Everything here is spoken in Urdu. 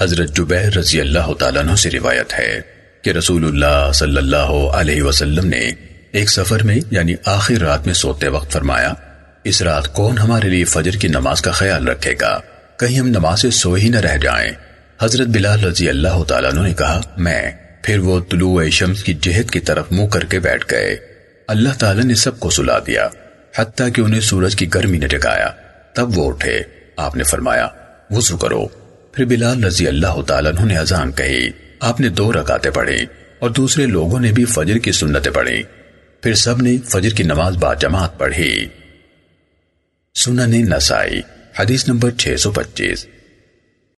حضرت جبیر رضی اللہ تعالیٰ عنہ سے روایت ہے کہ رسول اللہ صلی اللہ علیہ وسلم نے ایک سفر میں یعنی آخر رات میں سوتے وقت فرمایا، اس رات کون ہمارے لیے فجر کی نماز کا خیال رکھے گا؟ کہیں ہم نماز سے سو ہی نہ رہ جائیں۔ حضرت بلال رضی اللہ تعالیٰ عنہ نے کہا، میں، پھر وہ طلوع شمس کی جہت کی طرف منہ کر کے بیٹھ گئے۔ اللہ تعالیٰ نے سب کو سلا دیا، حتیٰ کہ انہیں سورج کی گرمی نے جگایا تب وہ اٹھے۔ آپ نے فرمایا، وضو کرو۔ پھر بلال رضی اللہ تعالیٰ عنہ نے اذان کہی۔ آپ نے دو رکاتے پڑھی اور دوسرے لوگوں نے بھی فجر کی سنتیں پڑھی۔ پھر سب نے فجر کی نماز با جماعت پڑھی۔ سنن نسائی، حدیث نمبر 625